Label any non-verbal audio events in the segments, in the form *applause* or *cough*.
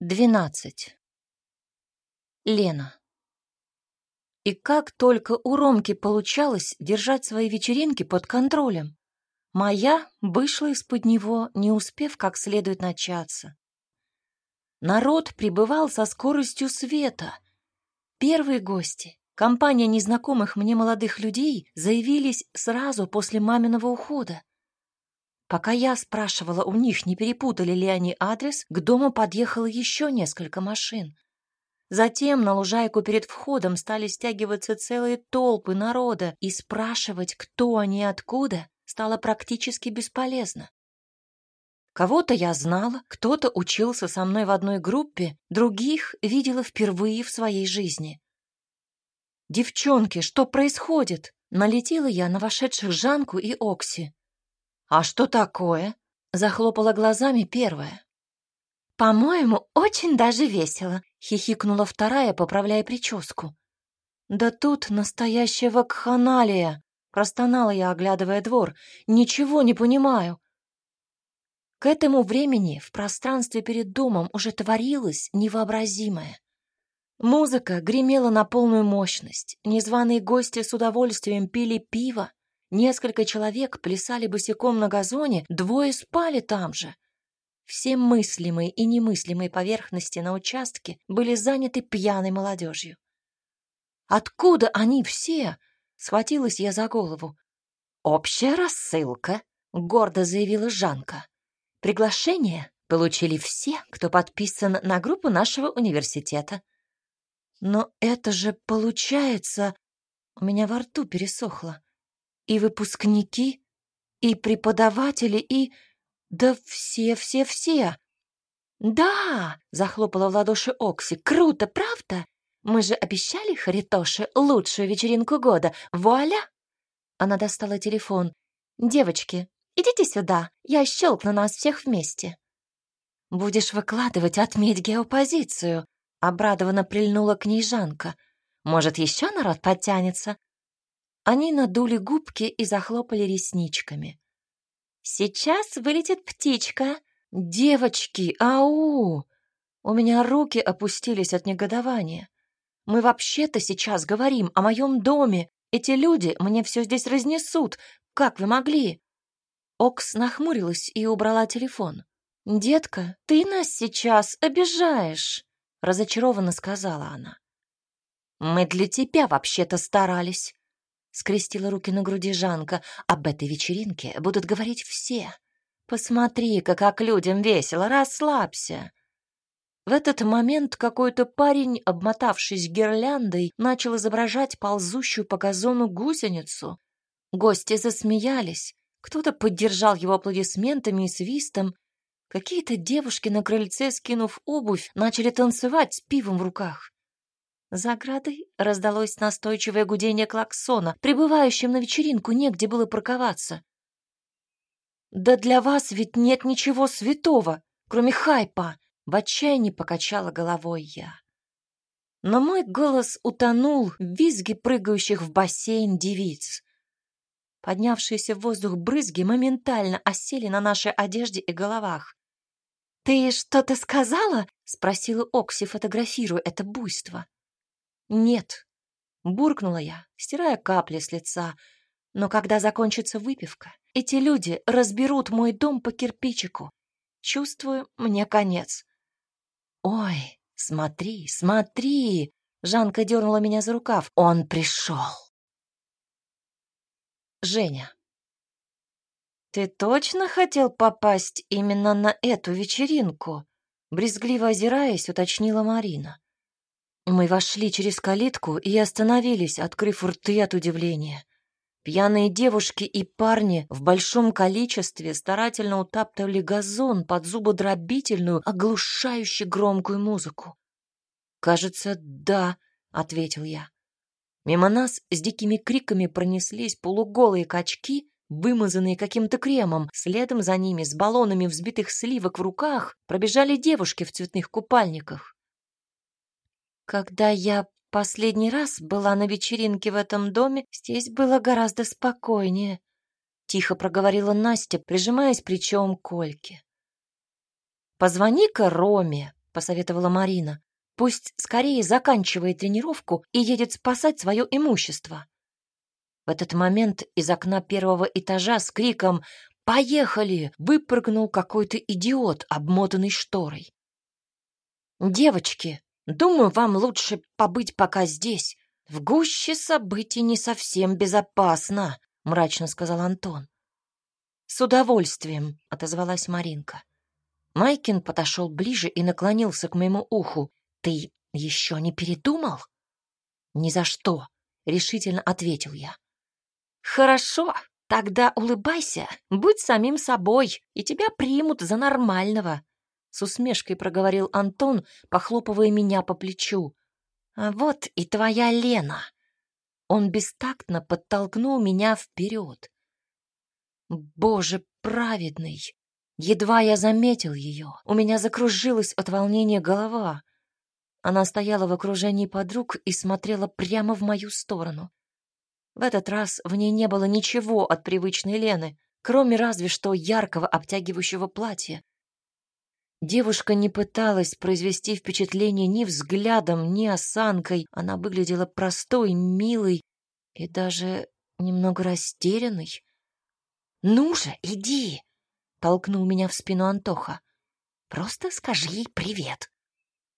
Двенадцать. Лена. И как только у Ромки получалось держать свои вечеринки под контролем, моя вышла из-под него, не успев как следует начаться. Народ прибывал со скоростью света. Первые гости, компания незнакомых мне молодых людей, заявились сразу после маминого ухода. Пока я спрашивала у них, не перепутали ли они адрес, к дому подъехало еще несколько машин. Затем на лужайку перед входом стали стягиваться целые толпы народа, и спрашивать, кто они и откуда, стало практически бесполезно. Кого-то я знала, кто-то учился со мной в одной группе, других видела впервые в своей жизни. «Девчонки, что происходит?» Налетела я на вошедших Жанку и Окси. «А что такое?» — захлопала глазами первая. «По-моему, очень даже весело», — хихикнула вторая, поправляя прическу. «Да тут настоящая вакханалия!» — простонала я, оглядывая двор. «Ничего не понимаю». К этому времени в пространстве перед домом уже творилось невообразимое. Музыка гремела на полную мощность, незваные гости с удовольствием пили пиво, Несколько человек плясали босиком на газоне, двое спали там же. Все мыслимые и немыслимые поверхности на участке были заняты пьяной молодежью. «Откуда они все?» — схватилась я за голову. «Общая рассылка», — гордо заявила Жанка. «Приглашение получили все, кто подписан на группу нашего университета». «Но это же получается...» У меня во рту пересохло и выпускники, и преподаватели, и... Да все-все-все. «Да!» — захлопала в ладоши Окси. «Круто, правда? Мы же обещали Харитоше лучшую вечеринку года. Вуаля!» Она достала телефон. «Девочки, идите сюда, я щелкну нас всех вместе». «Будешь выкладывать, отметь геопозицию», — обрадованно прильнула к ней Жанка. «Может, еще народ подтянется? Они надули губки и захлопали ресничками. «Сейчас вылетит птичка!» «Девочки, ау!» У меня руки опустились от негодования. «Мы вообще-то сейчас говорим о моем доме. Эти люди мне все здесь разнесут. Как вы могли?» Окс нахмурилась и убрала телефон. «Детка, ты нас сейчас обижаешь», — разочарованно сказала она. «Мы для тебя вообще-то старались скрестила руки на груди Жанка. Об этой вечеринке будут говорить все. Посмотри-ка, как людям весело, расслабься. В этот момент какой-то парень, обмотавшись гирляндой, начал изображать ползущую по газону гусеницу. Гости засмеялись, кто-то поддержал его аплодисментами и свистом. Какие-то девушки на крыльце, скинув обувь, начали танцевать с пивом в руках. За оградой раздалось настойчивое гудение клаксона. Прибывающим на вечеринку негде было парковаться. «Да для вас ведь нет ничего святого, кроме хайпа!» В отчаянии покачала головой я. Но мой голос утонул в визге прыгающих в бассейн девиц. Поднявшиеся в воздух брызги моментально осели на нашей одежде и головах. «Ты что-то сказала?» — спросила Окси, фотографируя это буйство. «Нет», — буркнула я, стирая капли с лица. «Но когда закончится выпивка, эти люди разберут мой дом по кирпичику. Чувствую, мне конец». «Ой, смотри, смотри!» Жанка дернула меня за рукав. «Он пришел!» Женя. «Ты точно хотел попасть именно на эту вечеринку?» Брезгливо озираясь, уточнила Марина. Мы вошли через калитку и остановились, открыв рты от удивления. Пьяные девушки и парни в большом количестве старательно утаптывали газон под зубодробительную, оглушающе громкую музыку. «Кажется, да», — ответил я. Мимо нас с дикими криками пронеслись полуголые качки, вымазанные каким-то кремом. Следом за ними с баллонами взбитых сливок в руках пробежали девушки в цветных купальниках. Когда я последний раз была на вечеринке в этом доме, здесь было гораздо спокойнее, тихо проговорила Настя, прижимаясь плечом к Кольке. Позвони-ка Роме, посоветовала Марина. «Пусть скорее заканчивает тренировку и едет спасать свое имущество». В этот момент из окна первого этажа с криком «Поехали!» выпрыгнул какой-то идиот, обмотанный шторой. «Девочки, думаю, вам лучше побыть пока здесь. В гуще событий не совсем безопасно», — мрачно сказал Антон. «С удовольствием», — отозвалась Маринка. Майкин подошел ближе и наклонился к моему уху. «Ты еще не передумал?» «Ни за что», — решительно ответил я. «Хорошо, тогда улыбайся, будь самим собой, и тебя примут за нормального», — с усмешкой проговорил Антон, похлопывая меня по плечу. «А вот и твоя Лена». Он бестактно подтолкнул меня вперед. Боже праведный! Едва я заметил ее, у меня закружилась от волнения голова. Она стояла в окружении подруг и смотрела прямо в мою сторону. В этот раз в ней не было ничего от привычной Лены, кроме разве что яркого обтягивающего платья. Девушка не пыталась произвести впечатление ни взглядом, ни осанкой. Она выглядела простой, милой и даже немного растерянной. «Ну же, иди!» — толкнул меня в спину Антоха. «Просто скажи ей привет».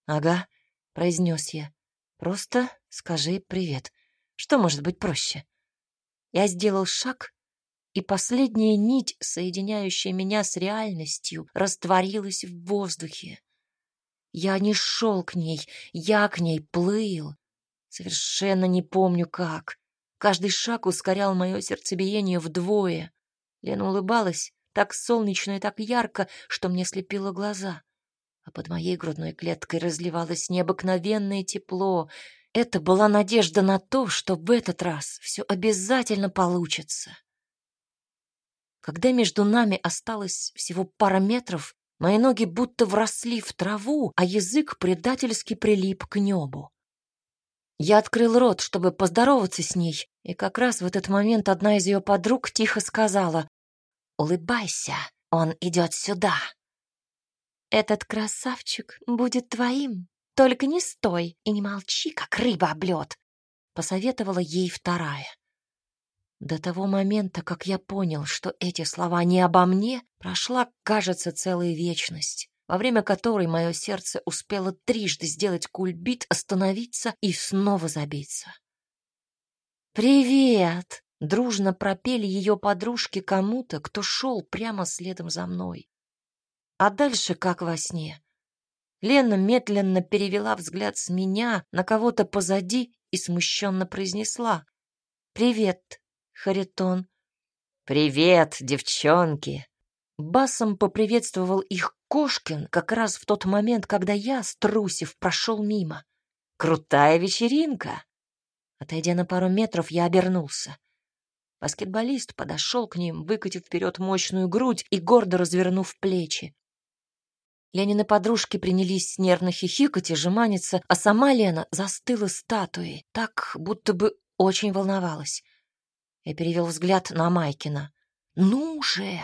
«Ага», — произнес я. «Просто скажи привет. Что может быть проще?» Я сделал шаг, и последняя нить, соединяющая меня с реальностью, растворилась в воздухе. Я не шел к ней, я к ней плыл. Совершенно не помню как. Каждый шаг ускорял мое сердцебиение вдвое. Лена улыбалась так солнечно и так ярко, что мне слепило глаза. А под моей грудной клеткой разливалось необыкновенное тепло. Это была надежда на то, что в этот раз все обязательно получится. Когда между нами осталось всего пара метров, мои ноги будто вросли в траву, а язык предательски прилип к небу. Я открыл рот, чтобы поздороваться с ней, и как раз в этот момент одна из ее подруг тихо сказала «Улыбайся, он идет сюда». «Этот красавчик будет твоим, только не стой и не молчи, как рыба об лед», — посоветовала ей вторая. До того момента, как я понял, что эти слова не обо мне, прошла, кажется, целая вечность во время которой мое сердце успело трижды сделать кульбит, остановиться и снова забиться. «Привет!» — дружно пропели ее подружки кому-то, кто шел прямо следом за мной. А дальше как во сне. Лена медленно перевела взгляд с меня на кого-то позади и смущенно произнесла. «Привет, Харитон». «Привет, девчонки!» Басом поприветствовал их Кошкин как раз в тот момент, когда я, струсив, прошел мимо. «Крутая вечеринка!» Отойдя на пару метров, я обернулся. Баскетболист подошел к ним, выкатив вперед мощную грудь и гордо развернув плечи. Ленины подружки принялись нервно хихикать и жеманиться, а сама Лена застыла статуей, так, будто бы очень волновалась. Я перевел взгляд на Майкина. «Ну же!»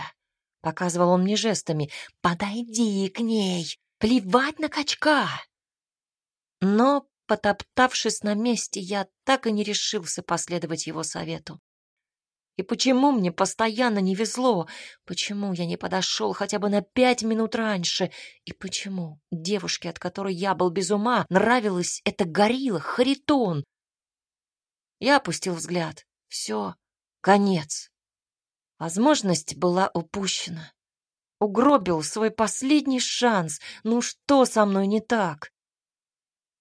Показывал он мне жестами. «Подойди к ней! Плевать на качка!» Но, потоптавшись на месте, я так и не решился последовать его совету. И почему мне постоянно не везло? Почему я не подошел хотя бы на пять минут раньше? И почему девушке, от которой я был без ума, нравилась эта горилла, Харитон? Я опустил взгляд. Все, конец. Возможность была упущена. Угробил свой последний шанс. Ну что со мной не так?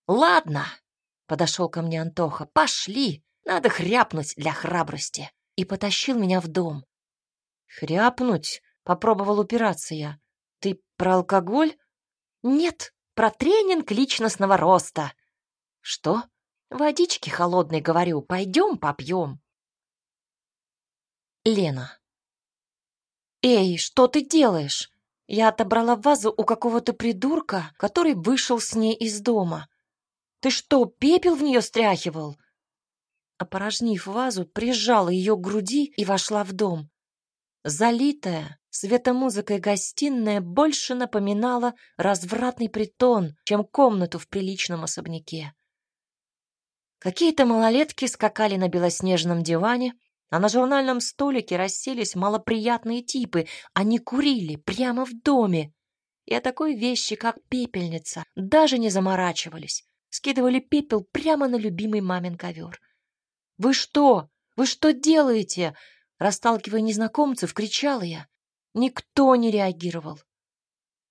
Ладно, подошел ко мне Антоха. Пошли, надо хряпнуть для храбрости. И потащил меня в дом. Хряпнуть? Попробовал упираться я. Ты про алкоголь? Нет, про тренинг личностного роста. Что? Водички холодной, говорю, пойдем попьем. Лена. «Эй, что ты делаешь?» Я отобрала вазу у какого-то придурка, который вышел с ней из дома. «Ты что, пепел в нее стряхивал?» Опорожнив вазу, прижала ее к груди и вошла в дом. Залитая, Светомузыкой гостиная больше напоминала развратный притон, чем комнату в приличном особняке. Какие-то малолетки скакали на белоснежном диване, а на журнальном столике расселись малоприятные типы. Они курили прямо в доме. И о такой вещи, как пепельница, даже не заморачивались. Скидывали пепел прямо на любимый мамин ковер. «Вы что? Вы что делаете?» Расталкивая незнакомцев, кричала я. Никто не реагировал.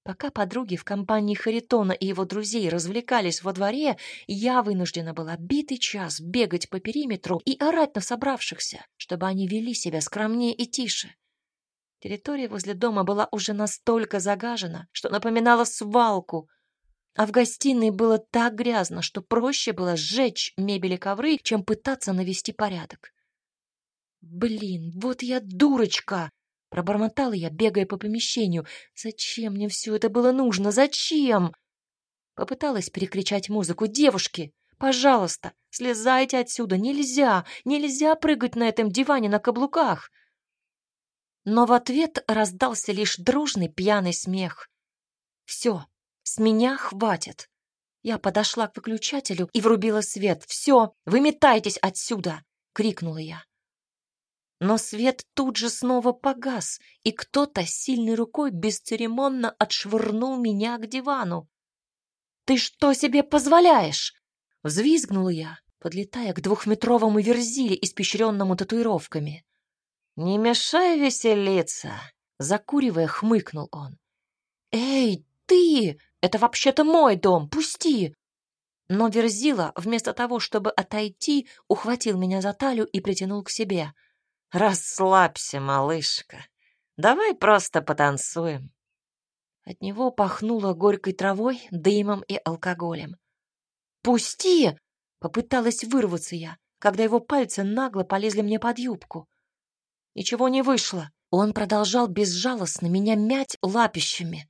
Пока подруги в компании Харитона и его друзей развлекались во дворе, я вынуждена была битый час бегать по периметру и орать на собравшихся, чтобы они вели себя скромнее и тише. Территория возле дома была уже настолько загажена, что напоминала свалку, а в гостиной было так грязно, что проще было сжечь мебель и ковры, чем пытаться навести порядок. Блин, вот я дурочка! Пробормотала я, бегая по помещению. Зачем мне все это было нужно? Зачем? Попыталась перекричать музыку. Девушки, пожалуйста, слезайте отсюда. Нельзя, нельзя прыгать на этом диване на каблуках. Но в ответ раздался лишь дружный пьяный смех. Все, с меня хватит. Я подошла к выключателю и врубила свет. «Все, выметайтесь отсюда!» — крикнула я. Но свет тут же снова погас, и кто-то сильной рукой бесцеремонно отшвырнул меня к дивану. «Ты что себе позволяешь?» — взвизгнула я, подлетая к двухметровому верзиле, испещренному татуировками. «Не мешай веселиться!» — закуривая, хмыкнул он. «Эй, ты! Это вообще-то мой дом! Пусти!» Но Верзила, вместо того, чтобы отойти, ухватил меня за талию и притянул к себе — Расслабься, малышка. Давай просто потанцуем. От него пахнуло горькой травой, дымом и алкоголем. «Пусти!» — попыталась вырваться я, когда его пальцы нагло полезли мне под юбку. Ничего не вышло. Он продолжал безжалостно меня мять лапищами.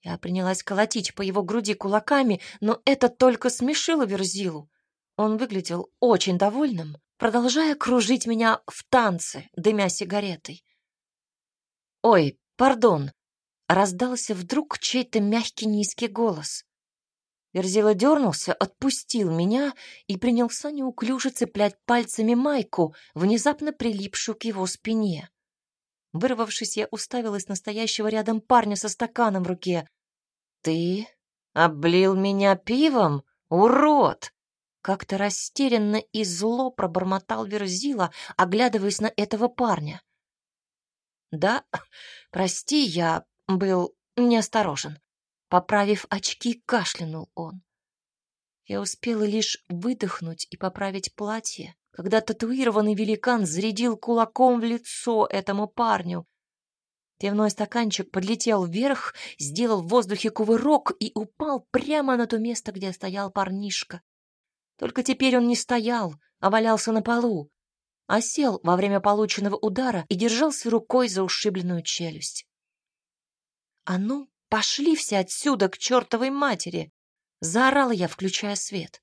Я принялась колотить по его груди кулаками, но это только смешило Верзилу. Он выглядел очень довольным, продолжая кружить меня в танце, дымя сигаретой. «Ой, пардон!» — раздался вдруг чей-то мягкий низкий голос. Верзила дернулся, отпустил меня и принялся неуклюже цеплять пальцами майку, внезапно прилипшую к его спине. Вырвавшись, я уставилась на стоящего рядом парня со стаканом в руке. «Ты облил меня пивом, урод!» Как-то растерянно и зло пробормотал Верзила, оглядываясь на этого парня. «Да, прости, я был неосторожен». Поправив очки, кашлянул он. Я успела лишь выдохнуть и поправить платье, когда татуированный великан зарядил кулаком в лицо этому парню. Пивной стаканчик подлетел вверх, сделал в воздухе кувырок и упал прямо на то место, где стоял парнишка. Только теперь он не стоял, а валялся на полу, а сел во время полученного удара и держался рукой за ушибленную челюсть. «А ну, пошли все отсюда к чертовой матери!» — заорала я, включая свет.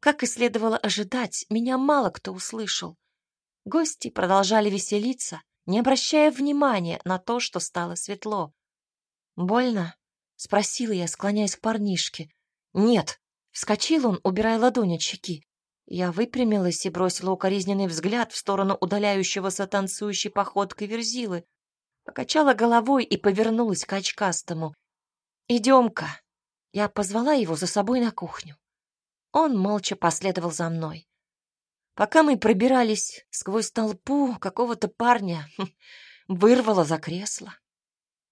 Как и следовало ожидать, меня мало кто услышал. Гости продолжали веселиться, не обращая внимания на то, что стало светло. «Больно?» — спросила я, склоняясь к парнишке. «Нет», Вскочил он, убирая ладонь от щеки. Я выпрямилась и бросила укоризненный взгляд в сторону удаляющегося танцующей походкой верзилы. Покачала головой и повернулась к очкастому. «Идем-ка!» Я позвала его за собой на кухню. Он молча последовал за мной. Пока мы пробирались сквозь толпу какого-то парня, *laughs* вырвало за кресло.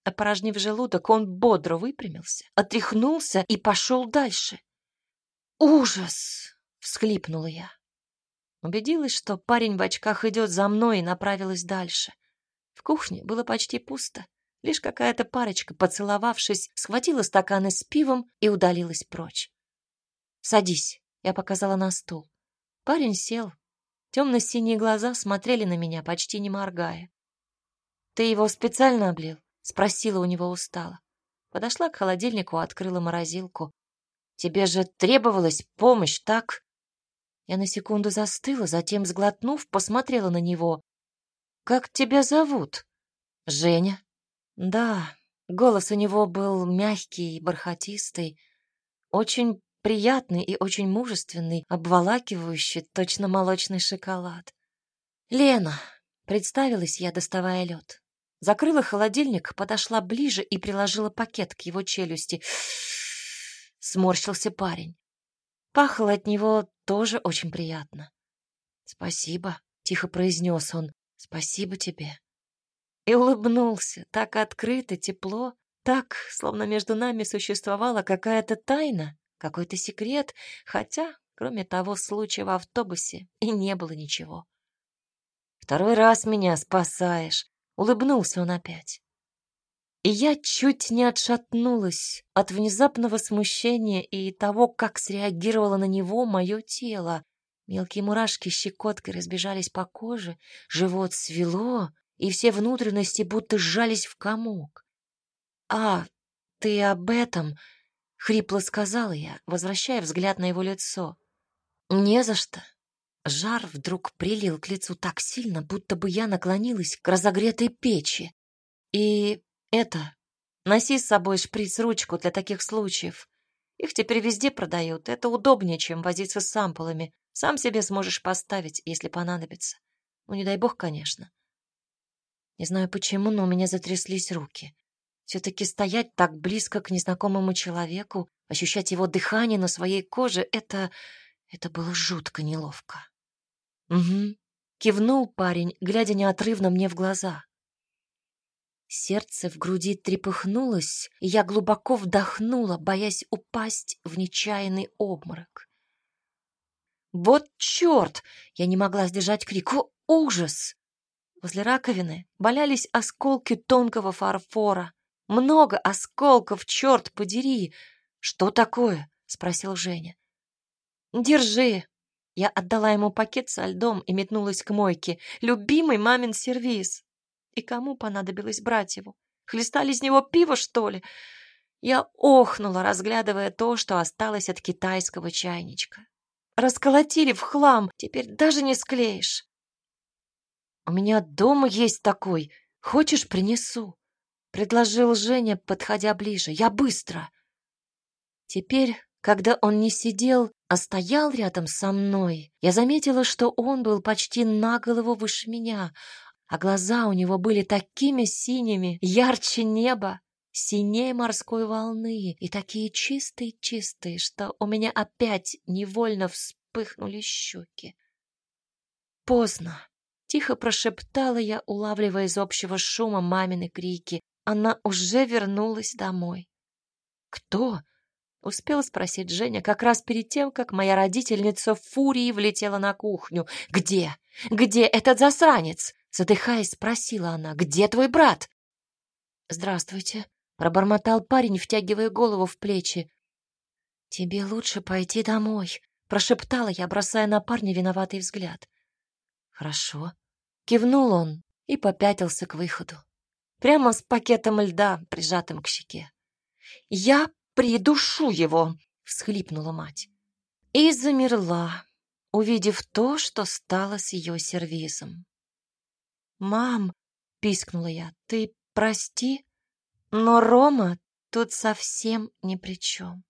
Опорожнив желудок, он бодро выпрямился, отряхнулся и пошел дальше. «Ужас!» — всхлипнула я. Убедилась, что парень в очках идет за мной и направилась дальше. В кухне было почти пусто. Лишь какая-то парочка, поцеловавшись, схватила стаканы с пивом и удалилась прочь. «Садись», — я показала на стул. Парень сел. Темно-синие глаза смотрели на меня, почти не моргая. «Ты его специально облил?» — спросила у него устало. Подошла к холодильнику, открыла морозилку. Тебе же требовалась помощь, так? Я на секунду застыла, затем, сглотнув, посмотрела на него. Как тебя зовут? Женя. Да, голос у него был мягкий, бархатистый, очень приятный и очень мужественный, обволакивающий, точно молочный шоколад. «Лена», — представилась я, доставая лед. Закрыла холодильник, подошла ближе и приложила пакет к его челюсти. Сморщился парень. Пахло от него тоже очень приятно. «Спасибо», — тихо произнес он. «Спасибо тебе». И улыбнулся, так открыто, тепло, так, словно между нами существовала какая-то тайна, какой-то секрет, хотя, кроме того случая в автобусе, и не было ничего. «Второй раз меня спасаешь», — улыбнулся он опять. И я чуть не отшатнулась от внезапного смущения и того, как среагировало на него мое тело. Мелкие мурашки щекоткой разбежались по коже, живот свело, и все внутренности будто сжались в комок. «А, ты об этом?» — хрипло сказала я, возвращая взгляд на его лицо. «Не за что». Жар вдруг прилил к лицу так сильно, будто бы я наклонилась к разогретой печи. И это, носи с собой шприц-ручку для таких случаев. Их теперь везде продают. Это удобнее, чем возиться с сампулами. Сам себе сможешь поставить, если понадобится. Ну, не дай бог, конечно. Не знаю почему, но у меня затряслись руки. Все-таки стоять так близко к незнакомому человеку, ощущать его дыхание на своей коже — это... это было жутко неловко. «Угу», — кивнул парень, глядя неотрывно мне в глаза. Сердце в груди трепыхнулось, и я глубоко вдохнула, боясь упасть в нечаянный обморок. «Вот черт!» — я не могла сдержать крик. «О, ужас!» Возле раковины валялись осколки тонкого фарфора. Много осколков, черт подери! Что такое? Спросил Женя. Держи. Я отдала ему пакет со льдом и метнулась к мойке. Любимый мамин сервиз. И кому понадобилось брать его? Хлестали из него пиво, что ли? Я охнула, разглядывая то, что осталось от китайского чайничка. Расколотили в хлам, теперь даже не склеишь. У меня дома есть такой. Хочешь, принесу? предложил Женя, подходя ближе. Я быстро. Теперь, когда он не сидел, а стоял рядом со мной, я заметила, что он был почти на голову выше меня, а глаза у него были такими синими, ярче неба, синее морской волны и такие чистые-чистые, что у меня опять невольно вспыхнули щеки. Поздно. Тихо прошептала я, улавливая из общего шума мамины крики. Она уже вернулась домой. «Кто?» — успел спросить Женя как раз перед тем, как моя родительница в фурии влетела на кухню. «Где? Где этот засранец?» Задыхаясь, спросила она. «Где твой брат?» «Здравствуйте», — пробормотал парень, втягивая голову в плечи. «Тебе лучше пойти домой», — прошептала я, бросая на парня виноватый взгляд. «Хорошо», — кивнул он и попятился к выходу прямо с пакетом льда, прижатым к щеке. «Я придушу его!» — всхлипнула мать. И замерла, увидев то, что стало с ее сервизом. «Мам!» — пискнула я. «Ты прости, но Рома тут совсем ни при чем».